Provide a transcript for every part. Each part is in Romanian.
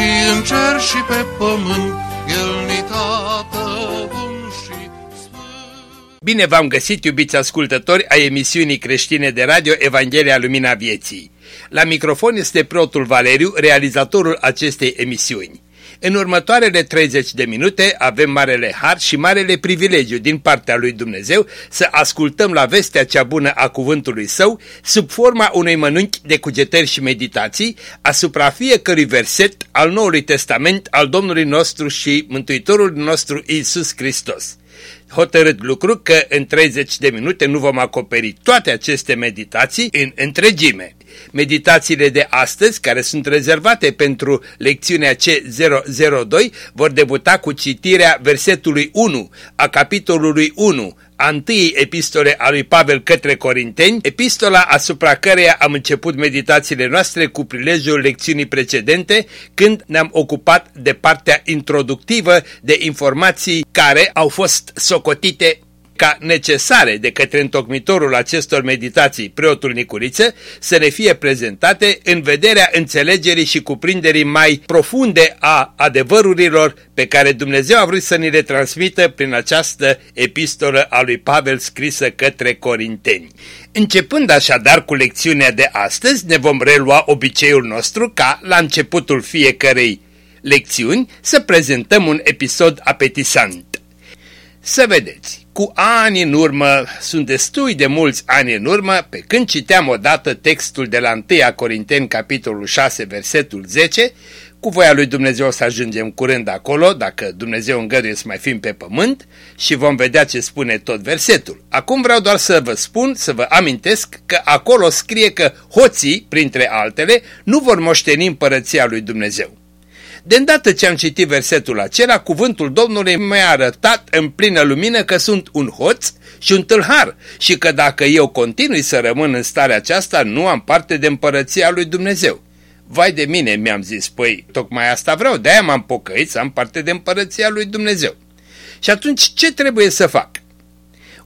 și în cer și pe pământ, El ni tată bun și sfânt. Bine v-am găsit, iubiți ascultători, a emisiunii creștine de radio Evanghelia Lumina Vieții. La microfon este preotul Valeriu, realizatorul acestei emisiuni. În următoarele 30 de minute avem marele har și marele privilegiu din partea lui Dumnezeu să ascultăm la vestea cea bună a cuvântului său sub forma unui mănânchi de cugetări și meditații asupra fiecărui verset al Noului Testament al Domnului nostru și Mântuitorul nostru Isus Hristos hotărât lucru că în 30 de minute nu vom acoperi toate aceste meditații în întregime. Meditațiile de astăzi, care sunt rezervate pentru lecțiunea C002, vor debuta cu citirea versetului 1 a capitolului 1 a întâiei epistole a lui Pavel către Corinteni, epistola asupra căreia am început meditațiile noastre cu prilejul lecțiunii precedente, când ne-am ocupat de partea introductivă de informații care au fost socotite ca necesare de către întocmitorul acestor meditații, preotul Nicuriță, să ne fie prezentate în vederea înțelegerii și cuprinderii mai profunde a adevărurilor pe care Dumnezeu a vrut să ni le transmită prin această epistolă a lui Pavel scrisă către Corinteni. Începând așadar cu lecțiunea de astăzi, ne vom relua obiceiul nostru ca, la începutul fiecărei lecțiuni, să prezentăm un episod apetisant. Să vedeți, cu ani în urmă, sunt destui de mulți ani în urmă, pe când citeam odată textul de la 1 Corinteni, capitolul 6, versetul 10, cu voia lui Dumnezeu o să ajungem curând acolo, dacă Dumnezeu îngăduie să mai fim pe pământ și vom vedea ce spune tot versetul. Acum vreau doar să vă spun, să vă amintesc că acolo scrie că hoții, printre altele, nu vor moșteni împărăția lui Dumnezeu. De îndată ce am citit versetul acela, cuvântul Domnului mi-a arătat în plină lumină că sunt un hoț și un tâlhar și că dacă eu continui să rămân în starea aceasta, nu am parte de împărăția lui Dumnezeu. Vai de mine, mi-am zis, păi, tocmai asta vreau, de-aia m-am pocăit să am parte de împărăția lui Dumnezeu. Și atunci ce trebuie să fac?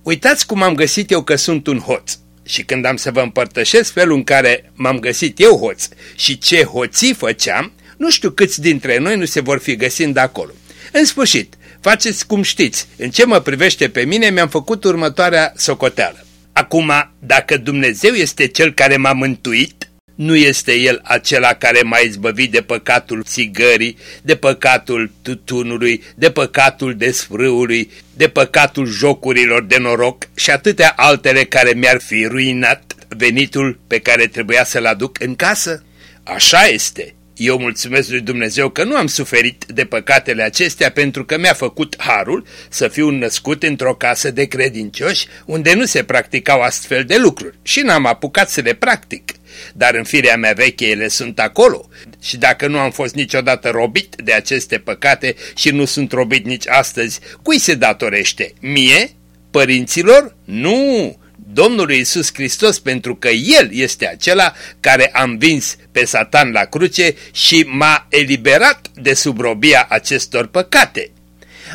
Uitați cum am găsit eu că sunt un hoț. Și când am să vă împărtășesc felul în care m-am găsit eu hoț și ce hoții făceam, nu știu câți dintre noi nu se vor fi găsind acolo. În sfârșit, faceți cum știți, în ce mă privește pe mine mi-am făcut următoarea socoteală. Acum, dacă Dumnezeu este Cel care m-a mântuit, nu este El acela care m-a izbăvit de păcatul țigării, de păcatul tutunului, de păcatul desfrâului, de păcatul jocurilor de noroc și atâtea altele care mi-ar fi ruinat venitul pe care trebuia să-l aduc în casă? Așa este. Eu mulțumesc lui Dumnezeu că nu am suferit de păcatele acestea pentru că mi-a făcut harul să fiu născut într-o casă de credincioși unde nu se practicau astfel de lucruri și n-am apucat să le practic. Dar în firea mea veche ele sunt acolo și dacă nu am fost niciodată robit de aceste păcate și nu sunt robit nici astăzi, cui se datorește? Mie? Părinților? Nu! Domnului Isus Hristos pentru că El este acela care a învins pe Satan la cruce și m-a eliberat de subrobia acestor păcate.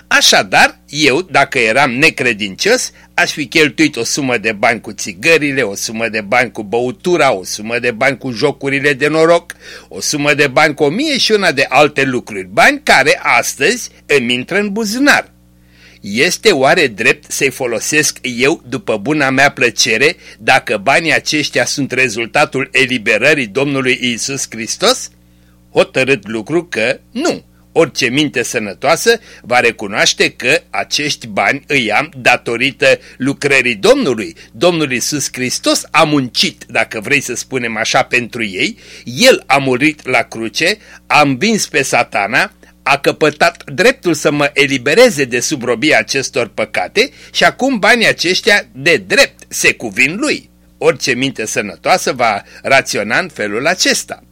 Așadar, eu, dacă eram necredincios, aș fi cheltuit o sumă de bani cu țigările, o sumă de bani cu băutura, o sumă de bani cu jocurile de noroc, o sumă de bani cu o mie și una de alte lucruri, bani care astăzi îmi intră în buzunar. Este oare drept să-i folosesc eu după buna mea plăcere dacă banii aceștia sunt rezultatul eliberării Domnului Isus Hristos? Hotărât lucru că nu. Orice minte sănătoasă va recunoaște că acești bani îi am datorită lucrării Domnului. Domnul Isus Hristos a muncit, dacă vrei să spunem așa, pentru ei. El a murit la cruce, a învins pe satana, a căpătat dreptul să mă elibereze de subrobia acestor păcate și acum banii aceștia de drept se cuvin lui. Orice minte sănătoasă va raționa în felul acesta.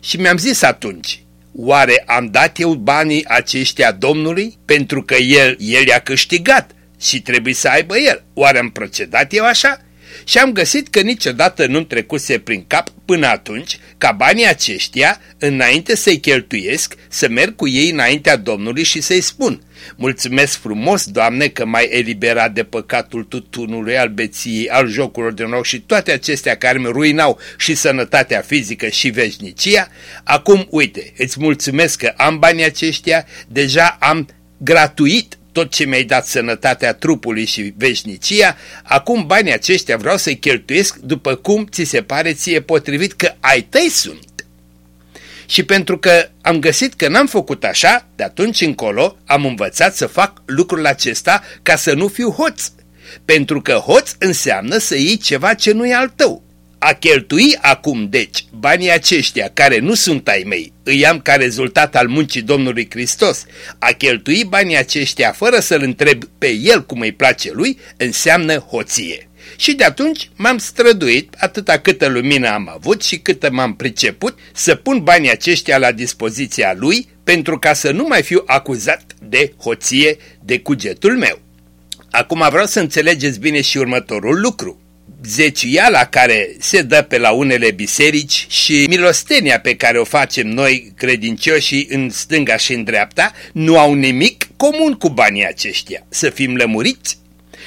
Și mi-am zis atunci, Oare am dat eu banii aceștia Domnului pentru că El, El i-a câștigat și trebuie să aibă El? Oare am procedat eu așa? Și am găsit că niciodată nu-mi trecuse prin cap până atunci ca banii aceștia, înainte să-i cheltuiesc, să merg cu ei înaintea Domnului și să-i spun Mulțumesc frumos, Doamne, că m-ai eliberat de păcatul tutunului, al beției, al jocurilor de noroc și toate acestea care mi ruinau și sănătatea fizică și veșnicia. Acum, uite, îți mulțumesc că am banii aceștia, deja am gratuit tot ce mi-ai dat sănătatea trupului și veșnicia, acum banii aceștia vreau să-i cheltuiesc după cum ți se pare ție potrivit că ai tăi sunt. Și pentru că am găsit că n-am făcut așa, de atunci încolo am învățat să fac lucrul acesta ca să nu fiu hoț. Pentru că hoț înseamnă să iei ceva ce nu e al tău. A cheltui acum, deci, banii aceștia care nu sunt ai mei, îi am ca rezultat al muncii Domnului Hristos, a cheltui banii aceștia fără să-L întreb pe El cum îi place lui, înseamnă hoție. Și de atunci m-am străduit, atâta câtă lumină am avut și câtă m-am priceput, să pun banii aceștia la dispoziția lui pentru ca să nu mai fiu acuzat de hoție de cugetul meu. Acum vreau să înțelegeți bine și următorul lucru zeciuiala care se dă pe la unele biserici și milostenia pe care o facem noi credincioșii în stânga și în dreapta nu au nimic comun cu banii aceștia. Să fim lămuriți?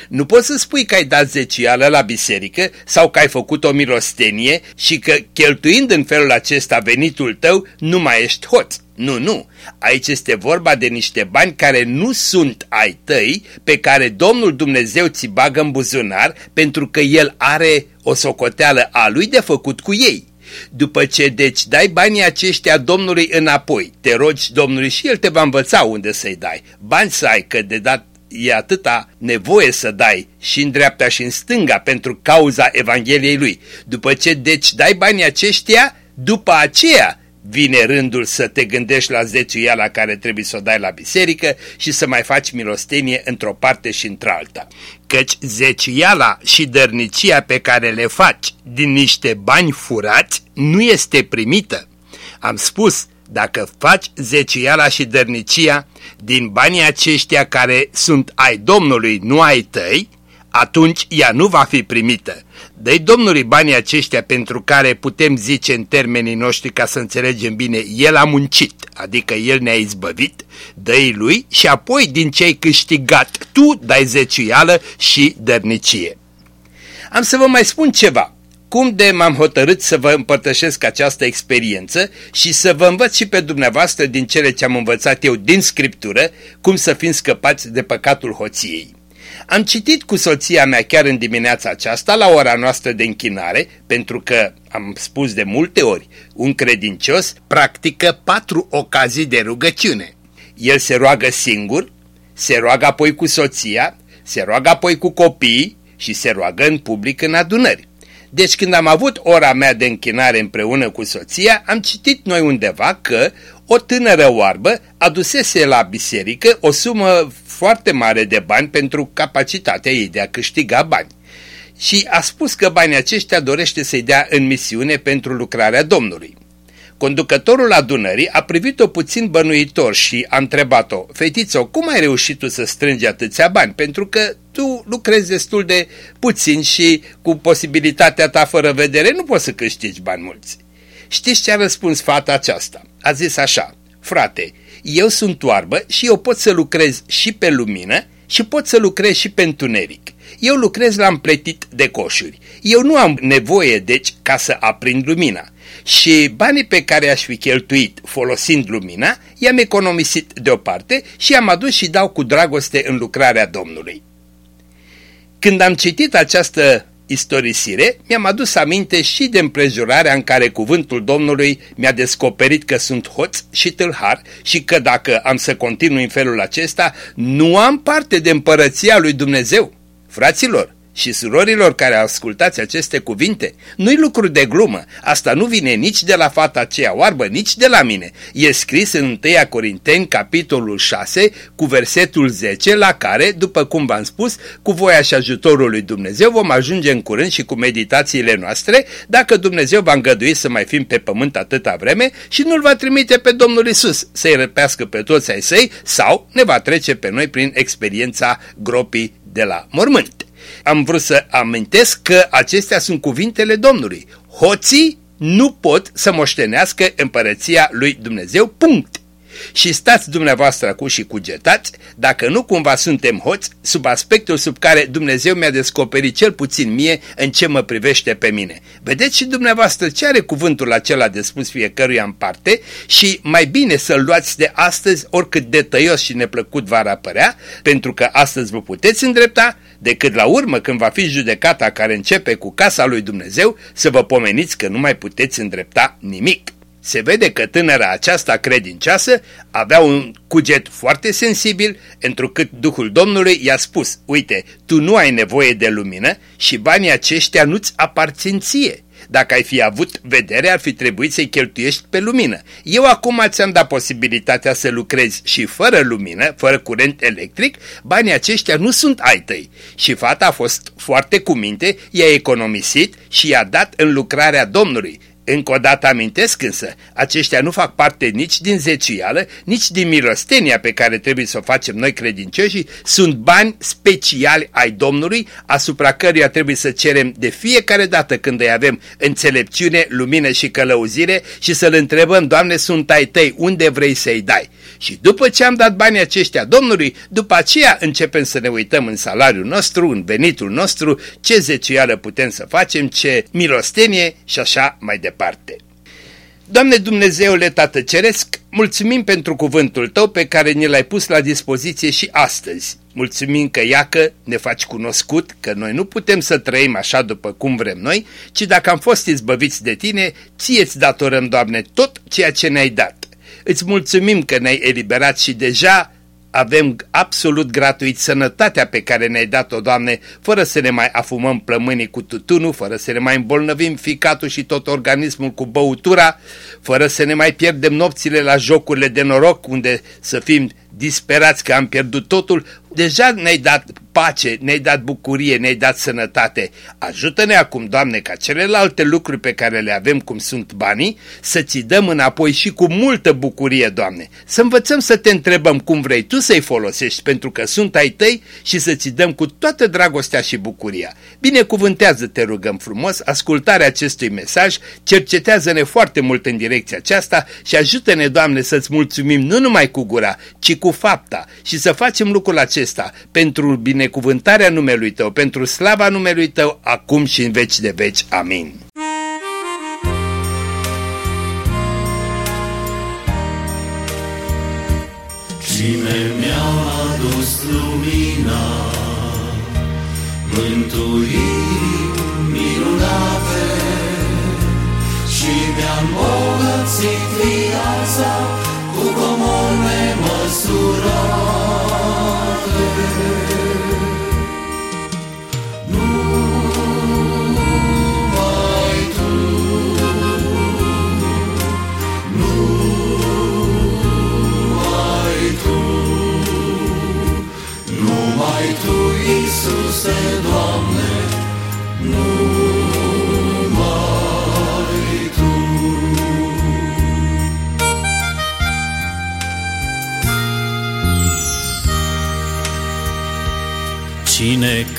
Nu poți să spui că ai dat zecială la biserică sau că ai făcut o milostenie și că cheltuind în felul acesta venitul tău nu mai ești hoț. Nu, nu. Aici este vorba de niște bani care nu sunt ai tăi, pe care Domnul Dumnezeu ți bagă în buzunar pentru că El are o socoteală a lui de făcut cu ei. După ce deci dai banii aceștia Domnului înapoi, te rogi Domnului și El te va învăța unde să-i dai. Bani să ai, că de dat e atâta nevoie să dai și în dreapta și în stânga pentru cauza Evangheliei Lui. După ce deci dai banii aceștia, după aceea vine rândul să te gândești la zeciuiala care trebuie să o dai la biserică și să mai faci milostenie într-o parte și într-alta. Căci zeciuiala și dărnicia pe care le faci din niște bani furați nu este primită. Am spus, dacă faci zeciuiala și dărnicia din banii aceștia care sunt ai Domnului, nu ai tăi, atunci ea nu va fi primită. Dă Domnului banii aceștia pentru care putem zice în termenii noștri ca să înțelegem bine, El a muncit, adică El ne-a izbăvit, dă lui și apoi din ce ai câștigat tu dai zeciuială și dărnicie. Am să vă mai spun ceva cum de m-am hotărât să vă împărtășesc această experiență și să vă învăț și pe dumneavoastră din cele ce am învățat eu din Scriptură, cum să fim scăpați de păcatul hoției. Am citit cu soția mea chiar în dimineața aceasta la ora noastră de închinare, pentru că, am spus de multe ori, un credincios practică patru ocazii de rugăciune. El se roagă singur, se roagă apoi cu soția, se roagă apoi cu copiii și se roagă în public în adunări. Deci când am avut ora mea de închinare împreună cu soția, am citit noi undeva că o tânără oarbă adusese la biserică o sumă foarte mare de bani pentru capacitatea ei de a câștiga bani. Și a spus că banii aceștia dorește să-i dea în misiune pentru lucrarea Domnului. Conducătorul adunării a privit-o puțin bănuitor și a întrebat-o, Fetițo, cum ai reușit tu să strângi atâția bani? Pentru că tu lucrezi destul de puțin și cu posibilitatea ta fără vedere nu poți să câștigi bani mulți. Știți ce a răspuns fata aceasta? A zis așa, frate, eu sunt oarbă și eu pot să lucrez și pe lumină și pot să lucrez și pe întuneric. Eu lucrez la împletit de coșuri. Eu nu am nevoie, deci, ca să aprind lumina. Și banii pe care aș fi cheltuit folosind lumina, i-am economisit deoparte și i-am adus și dau cu dragoste în lucrarea Domnului. Când am citit această istorisire, mi-am adus aminte și de împrejurarea în care cuvântul Domnului mi-a descoperit că sunt hoț și tâlhar și că dacă am să continui în felul acesta, nu am parte de împărăția lui Dumnezeu. Fraților, și surorilor care ascultați aceste cuvinte, nu-i lucru de glumă, asta nu vine nici de la fata aceea oarbă, nici de la mine. E scris în 1 Corinteni, capitolul 6, cu versetul 10, la care, după cum v-am spus, cu voia și ajutorul lui Dumnezeu vom ajunge în curând și cu meditațiile noastre, dacă Dumnezeu va îngădui să mai fim pe pământ atâta vreme și nu-L va trimite pe Domnul Isus să-i răpească pe toți ai săi sau ne va trece pe noi prin experiența gropii de la mormânt. Am vrut să amintesc că acestea sunt cuvintele Domnului. Hoții nu pot să moștenească împărăția lui Dumnezeu, punct și stați dumneavoastră acum și cugetați dacă nu cumva suntem hoți sub aspectul sub care Dumnezeu mi-a descoperit cel puțin mie în ce mă privește pe mine. Vedeți și dumneavoastră ce are cuvântul acela de spus fiecăruia în parte și mai bine să-l luați de astăzi oricât de tăios și neplăcut va apărea, pentru că astăzi vă puteți îndrepta, decât la urmă când va fi judecata care începe cu casa lui Dumnezeu să vă pomeniți că nu mai puteți îndrepta nimic. Se vede că tânăra aceasta credincioasă avea un cuget foarte sensibil, întrucât Duhul Domnului i-a spus, uite, tu nu ai nevoie de lumină și banii aceștia nu-ți aparțin ție. Dacă ai fi avut vedere, ar fi trebuit să-i cheltuiești pe lumină. Eu acum ți-am dat posibilitatea să lucrezi și fără lumină, fără curent electric, banii aceștia nu sunt ai tăi. Și fata a fost foarte cu minte, i-a economisit și i-a dat în lucrarea Domnului. Încă o dată amintesc însă, aceștia nu fac parte nici din zecială, nici din milostenia pe care trebuie să o facem noi credincioși, sunt bani speciali ai Domnului, asupra căruia trebuie să cerem de fiecare dată când îi avem înțelepciune, lumină și călăuzire și să-L întrebăm, Doamne, sunt ai tăi, unde vrei să-i dai? Și după ce am dat banii aceștia Domnului, după aceea începem să ne uităm în salariul nostru, în venitul nostru, ce zecială putem să facem, ce milostenie și așa mai departe. Doamne Dumnezeule Tată Ceresc, mulțumim pentru cuvântul Tău pe care ne l-ai pus la dispoziție și astăzi. Mulțumim că iacă ne faci cunoscut că noi nu putem să trăim așa după cum vrem noi, ci dacă am fost izbăviți de Tine, Ție-ți datorăm, Doamne, tot ceea ce ne-ai dat. Îți mulțumim că ne-ai eliberat și deja avem absolut gratuit sănătatea pe care ne-ai dat-o, Doamne, fără să ne mai afumăm plămânii cu tutunul, fără să ne mai îmbolnăvim ficatul și tot organismul cu băutura, fără să ne mai pierdem nopțile la jocurile de noroc, unde să fim disperați că am pierdut totul, deja ne-ai dat pace, ne-ai dat bucurie, ne-ai dat sănătate. Ajută-ne acum, Doamne, ca celelalte lucruri pe care le avem, cum sunt banii, să ți dăm înapoi și cu multă bucurie, Doamne. Să învățăm să te întrebăm cum vrei Tu să-i folosești, pentru că sunt ai tăi și să ți dăm cu toată dragostea și bucuria. Binecuvântează, te rugăm frumos, ascultarea acestui mesaj, cercetează-ne foarte mult în direcția aceasta și ajută-ne, Doamne, să-ți mulțumim nu numai cu gura, ci cu fapta și să facem lucrul acesta pentru binecuvântarea numelui Tău, pentru slava numelui Tău, acum și în veci de veci. Amin. Cine mi-a adus lumina, mântuiri minunate și mi-a îmbogățit viața cu comori nemăsurate.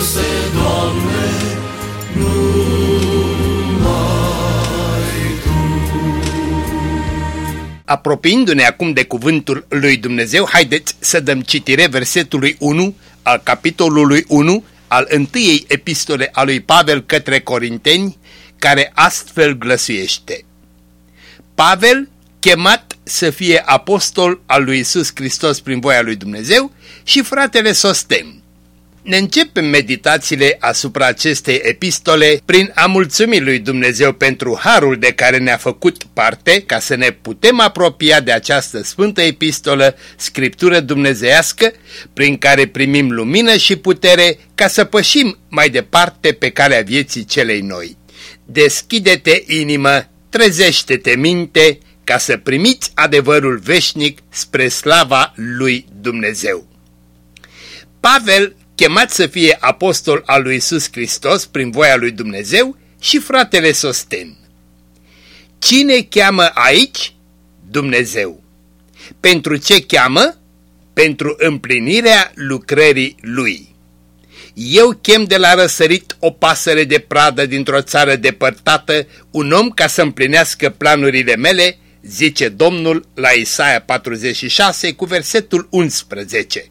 Iisuse, Doamne, numai Tu. Apropiindu-ne acum de cuvântul lui Dumnezeu, haideți să dăm citire versetului 1 al capitolului 1 al întâiei epistole a lui Pavel către Corinteni, care astfel glăsuiește. Pavel, chemat să fie apostol al lui Isus Hristos prin voia lui Dumnezeu și fratele Sosten ne începem meditațiile asupra acestei epistole prin a mulțumi lui Dumnezeu pentru harul de care ne-a făcut parte ca să ne putem apropia de această sfântă epistolă, scriptură dumnezeiască, prin care primim lumină și putere ca să pășim mai departe pe calea vieții celei noi. Deschide-te inimă, trezește-te minte, ca să primiți adevărul veșnic spre slava lui Dumnezeu. Pavel chemat să fie apostol al lui Isus Hristos prin voia lui Dumnezeu și fratele Sosten. Cine cheamă aici? Dumnezeu. Pentru ce cheamă? Pentru împlinirea lucrării lui. Eu chem de la răsărit o pasăre de pradă dintr-o țară depărtată, un om ca să împlinească planurile mele, zice Domnul la Isaia 46 cu versetul 11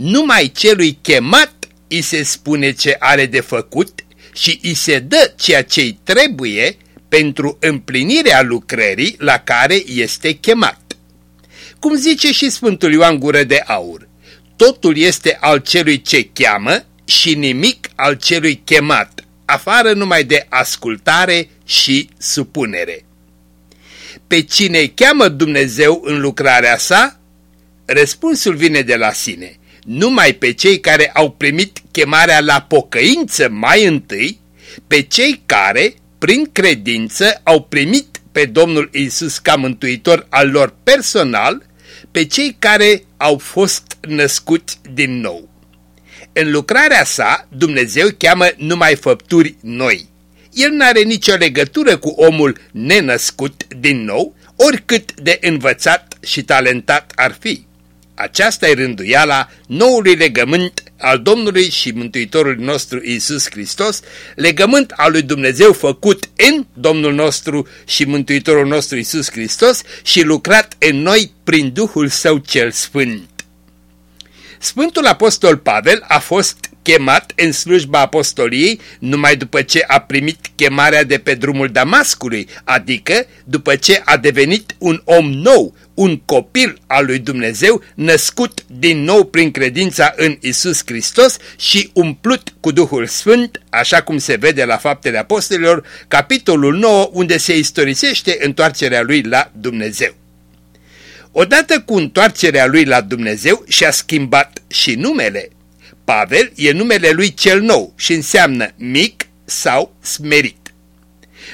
numai celui chemat îi se spune ce are de făcut și îi se dă ceea ce-i trebuie pentru împlinirea lucrării la care este chemat. Cum zice și Sfântul Ioan Gură de Aur, totul este al celui ce cheamă și nimic al celui chemat, afară numai de ascultare și supunere. Pe cine cheamă Dumnezeu în lucrarea sa? Răspunsul vine de la sine numai pe cei care au primit chemarea la pocăință mai întâi, pe cei care, prin credință, au primit pe Domnul Isus ca mântuitor al lor personal, pe cei care au fost născuți din nou. În lucrarea sa, Dumnezeu cheamă numai făpturi noi. El nu are nicio legătură cu omul nenăscut din nou, oricât de învățat și talentat ar fi. Aceasta e rânduiala noului legământ al Domnului și Mântuitorului nostru Isus Hristos, legământ al lui Dumnezeu făcut în Domnul nostru și Mântuitorul nostru Isus Hristos și lucrat în noi prin Duhul Său cel Sfânt. Sfântul Apostol Pavel a fost chemat în slujba apostoliei numai după ce a primit chemarea de pe drumul Damascului, adică după ce a devenit un om nou, un copil al lui Dumnezeu, născut din nou prin credința în Isus Hristos și umplut cu Duhul Sfânt, așa cum se vede la Faptele Apostolilor, capitolul 9, unde se istorisește întoarcerea lui la Dumnezeu. Odată cu întoarcerea lui la Dumnezeu și-a schimbat și numele. Pavel e numele lui cel nou și înseamnă mic sau smerit.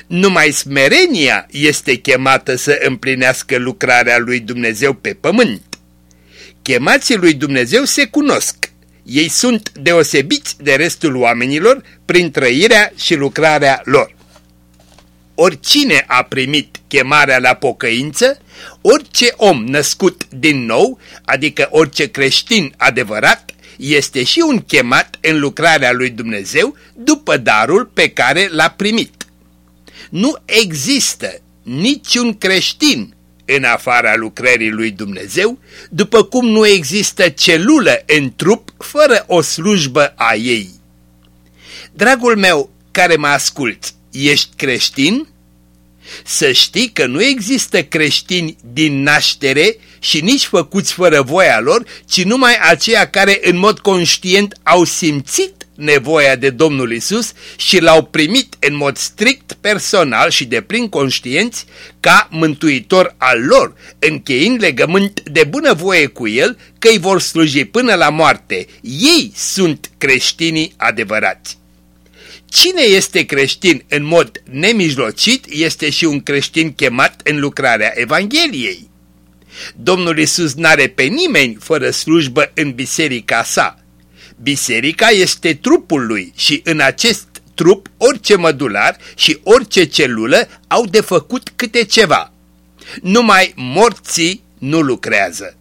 Numai smerenia este chemată să împlinească lucrarea lui Dumnezeu pe pământ. Chemații lui Dumnezeu se cunosc. Ei sunt deosebiți de restul oamenilor prin trăirea și lucrarea lor. Oricine a primit chemarea la pocăință, orice om născut din nou, adică orice creștin adevărat, este și un chemat în lucrarea lui Dumnezeu după darul pe care l-a primit. Nu există niciun creștin în afara lucrării lui Dumnezeu, după cum nu există celulă în trup fără o slujbă a ei. Dragul meu care mă asculți, ești creștin? Să știi că nu există creștini din naștere și nici făcuți fără voia lor, ci numai aceia care în mod conștient au simțit nevoia de Domnul Isus și l-au primit în mod strict personal și de plin conștienți ca mântuitor al lor, încheind legământ de bunăvoie cu el că îi vor sluji până la moarte. Ei sunt creștinii adevărați. Cine este creștin în mod nemijlocit este și un creștin chemat în lucrarea Evangheliei. Domnul Isus n-are pe nimeni fără slujbă în biserica sa. Biserica este trupul lui și în acest trup orice mădular și orice celulă au de făcut câte ceva. Numai morții nu lucrează.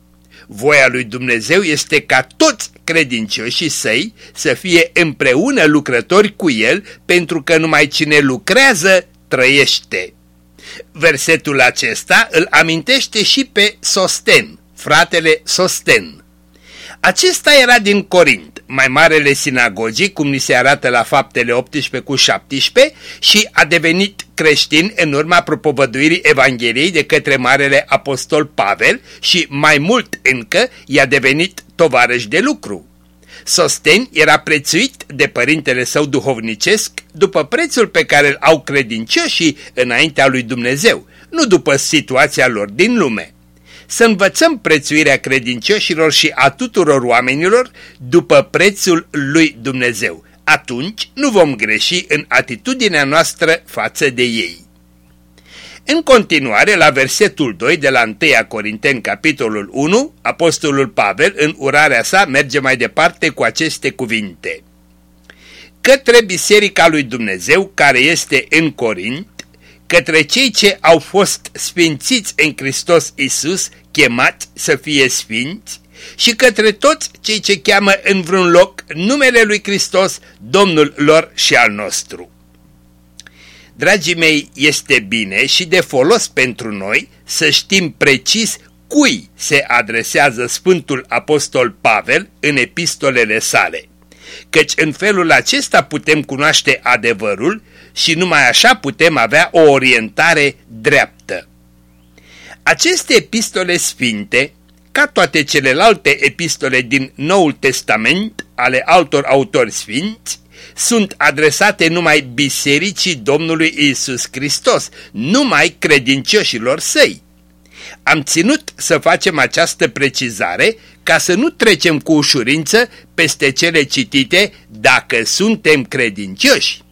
Voia lui Dumnezeu este ca toți credincioșii săi să fie împreună lucrători cu el, pentru că numai cine lucrează trăiește. Versetul acesta îl amintește și pe Sosten, fratele Sosten. Acesta era din Corint, mai marele sinagogii, cum ni se arată la faptele 18 cu 17, și a devenit creștin în urma propovăduirii Evangheliei de către marele apostol Pavel și mai mult încă i-a devenit tovarăș de lucru. Sosten era prețuit de părintele său duhovnicesc după prețul pe care îl au credincioșii înaintea lui Dumnezeu, nu după situația lor din lume. Să învățăm prețuirea credincioșilor și a tuturor oamenilor după prețul lui Dumnezeu. Atunci nu vom greși în atitudinea noastră față de ei. În continuare, la versetul 2 de la 1 Corinteni, capitolul 1, apostolul Pavel, în urarea sa, merge mai departe cu aceste cuvinte. Către biserica lui Dumnezeu, care este în Corint, către cei ce au fost sfințiți în Hristos Isus, chemați să fie sfinți, și către toți cei ce cheamă în vreun loc numele lui Hristos, Domnul lor și al nostru. Dragii mei, este bine și de folos pentru noi să știm precis cui se adresează Sfântul Apostol Pavel în epistolele sale, căci în felul acesta putem cunoaște adevărul și numai așa putem avea o orientare dreaptă. Aceste epistole sfinte, ca toate celelalte epistole din Noul Testament ale altor autori sfinți, sunt adresate numai bisericii Domnului Isus Hristos, numai credincioșilor săi. Am ținut să facem această precizare ca să nu trecem cu ușurință peste cele citite dacă suntem credincioși.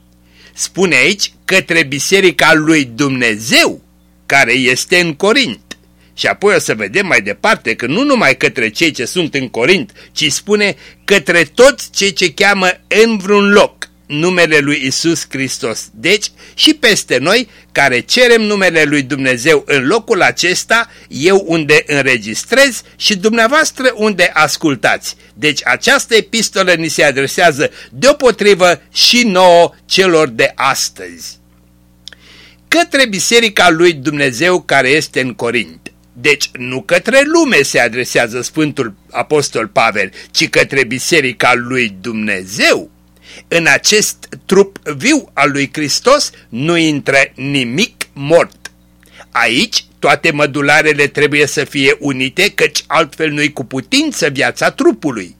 Spune aici către biserica lui Dumnezeu care este în Corint. Și apoi o să vedem mai departe că nu numai către cei ce sunt în Corint, ci spune către toți cei ce cheamă în vreun loc numele lui Isus Hristos. Deci și peste noi care cerem numele lui Dumnezeu în locul acesta, eu unde înregistrez și dumneavoastră unde ascultați. Deci această epistolă ni se adresează deopotrivă și nouă celor de astăzi. Către biserica lui Dumnezeu care este în Corint. Deci nu către lume se adresează Sfântul Apostol Pavel, ci către biserica lui Dumnezeu. În acest trup viu al lui Hristos nu intră nimic mort. Aici toate mădularele trebuie să fie unite, căci altfel nu-i cu putință viața trupului.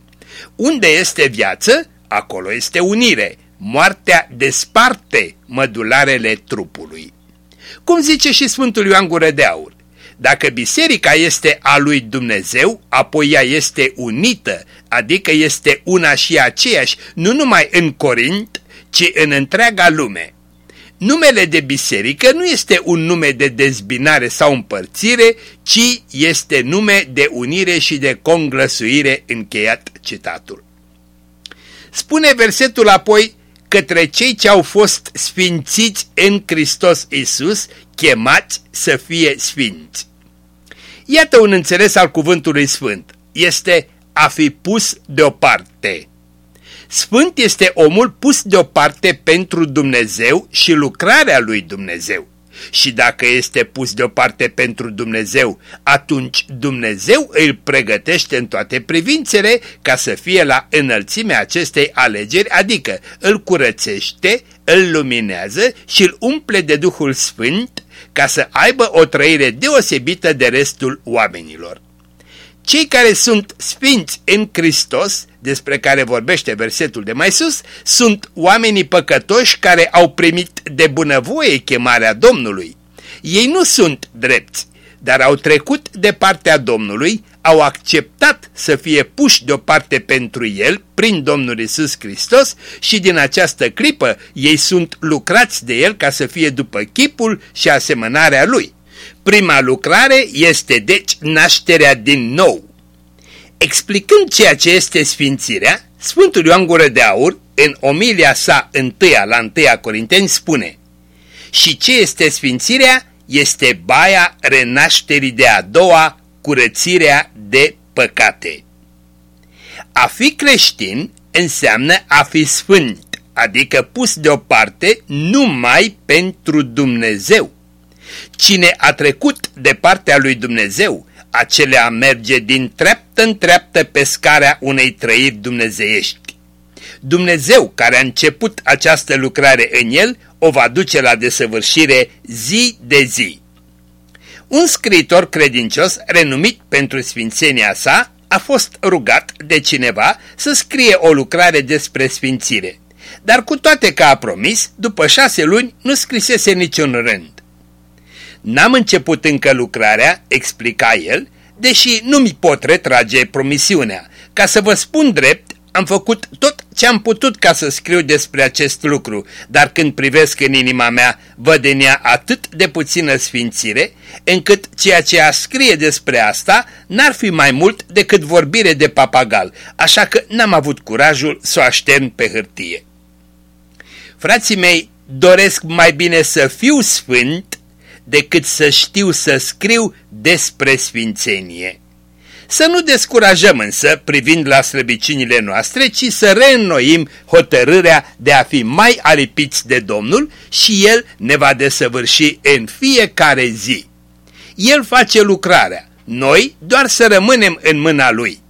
Unde este viață, acolo este unire. Moartea desparte mădularele trupului. Cum zice și Sfântul Ioan Gură de Aur, dacă biserica este a lui Dumnezeu, apoi ea este unită, adică este una și aceeași, nu numai în Corint, ci în întreaga lume. Numele de biserică nu este un nume de dezbinare sau împărțire, ci este nume de unire și de conglăsuire, încheiat citatul. Spune versetul apoi, către cei ce au fost sfințiți în Hristos Isus, chemați să fie sfinți. Iată un înțeles al cuvântului sfânt. Este a fi pus deoparte. Sfânt este omul pus deoparte pentru Dumnezeu și lucrarea lui Dumnezeu. Și dacă este pus deoparte pentru Dumnezeu, atunci Dumnezeu îl pregătește în toate privințele ca să fie la înălțimea acestei alegeri, adică îl curățește, îl luminează și îl umple de Duhul Sfânt ca să aibă o trăire deosebită de restul oamenilor. Cei care sunt sfinți în Hristos, despre care vorbește versetul de mai sus, sunt oamenii păcătoși care au primit de bunăvoie chemarea Domnului. Ei nu sunt drepți, dar au trecut de partea Domnului, au acceptat să fie puși deoparte pentru El prin Domnul Isus Hristos și din această clipă ei sunt lucrați de El ca să fie după chipul și asemănarea Lui. Prima lucrare este deci nașterea din nou. Explicând ceea ce este sfințirea, Sfântul Ioan Gură de Aur, în omilia sa întâia la întâia Corinteni, spune Și ce este sfințirea? Este baia renașterii de a doua, curățirea de păcate. A fi creștin înseamnă a fi sfânt, adică pus deoparte numai pentru Dumnezeu. Cine a trecut de partea lui Dumnezeu, acelea merge din treaptă în treaptă pe scara unei trăiri dumnezeiești. Dumnezeu care a început această lucrare în el o va duce la desăvârșire zi de zi. Un scriitor credincios, renumit pentru sfințenia sa, a fost rugat de cineva să scrie o lucrare despre sfințire. Dar cu toate că a promis, după șase luni nu scrisese niciun rând. N-am început încă lucrarea, explica el, deși nu mi pot retrage promisiunea. Ca să vă spun drept, am făcut tot ce am putut ca să scriu despre acest lucru, dar când privesc în inima mea, văd în ea atât de puțină sfințire, încât ceea ce a scrie despre asta n-ar fi mai mult decât vorbire de papagal, așa că n-am avut curajul să o aștern pe hârtie. Frații mei, doresc mai bine să fiu sfânt decât să știu să scriu despre sfințenie. Să nu descurajăm însă privind la slăbiciunile noastre, ci să reînnoim hotărârea de a fi mai alipiți de Domnul și El ne va desăvârși în fiecare zi. El face lucrarea, noi doar să rămânem în mâna Lui.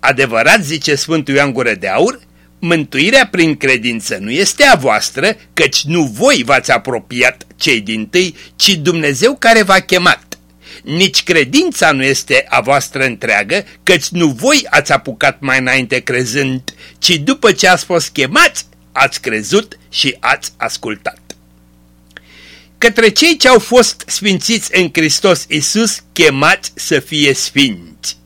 Adevărat, zice Sfântul Ioan Gură de Aur, mântuirea prin credință nu este a voastră, căci nu voi v-ați apropiat cei din tâi, ci Dumnezeu care v-a chemat. Nici credința nu este a voastră întreagă, căci nu voi ați apucat mai înainte crezând, ci după ce ați fost chemați, ați crezut și ați ascultat. Către cei ce au fost sfințiți în Hristos Isus, chemați să fie sfinți.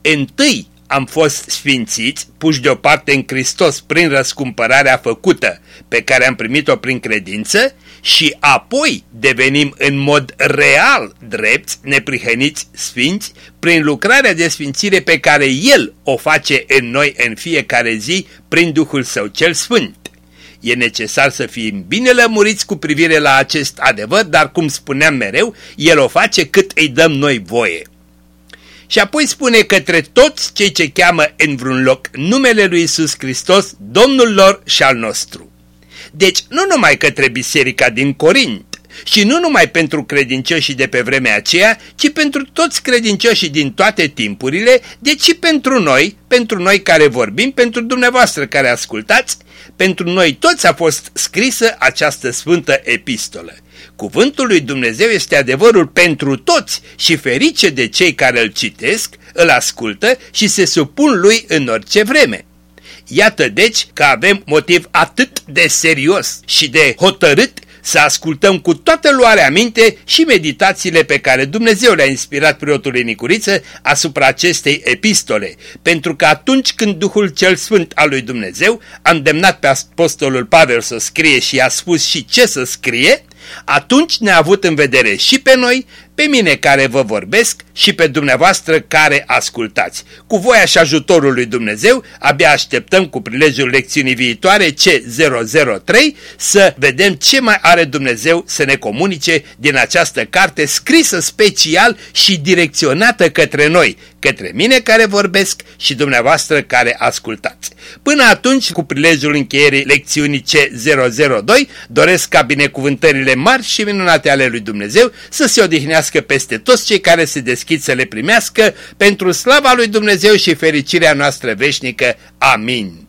Întâi am fost sfințiți, puși deoparte în Hristos prin răscumpărarea făcută, pe care am primit-o prin credință, și apoi devenim în mod real drepți, neprihăniți, sfinți, prin lucrarea de sfințire pe care El o face în noi în fiecare zi prin Duhul Său cel Sfânt. E necesar să fim bine lămuriți cu privire la acest adevăr, dar cum spuneam mereu, El o face cât îi dăm noi voie. Și apoi spune către toți cei ce cheamă în vreun loc numele lui Isus Hristos, Domnul lor și al nostru. Deci nu numai către biserica din Corint, și nu numai pentru credincioșii de pe vremea aceea, ci pentru toți credincioșii din toate timpurile, deci și pentru noi, pentru noi care vorbim, pentru dumneavoastră care ascultați, pentru noi toți a fost scrisă această sfântă epistolă. Cuvântul lui Dumnezeu este adevărul pentru toți și ferice de cei care îl citesc, îl ascultă și se supun lui în orice vreme. Iată deci că avem motiv atât de serios și de hotărât să ascultăm cu toată luarea minte și meditațiile pe care Dumnezeu le-a inspirat preotului Nicuriță asupra acestei epistole, pentru că atunci când Duhul cel Sfânt al lui Dumnezeu a îndemnat pe apostolul Pavel să scrie și a spus și ce să scrie, atunci ne-a avut în vedere și pe noi, pe mine care vă vorbesc și pe dumneavoastră care ascultați. Cu voia și ajutorul lui Dumnezeu, abia așteptăm cu prilejul lecțiunii viitoare C003 să vedem ce mai are Dumnezeu să ne comunice din această carte scrisă special și direcționată către noi, către mine care vorbesc și dumneavoastră care ascultați. Până atunci, cu prilejul încheierii lecțiunii C002, doresc ca binecuvântările mari și minunate ale lui Dumnezeu să se odihnească peste toți cei care se deschid să le primească pentru slava lui Dumnezeu și fericirea noastră veșnică. Amin.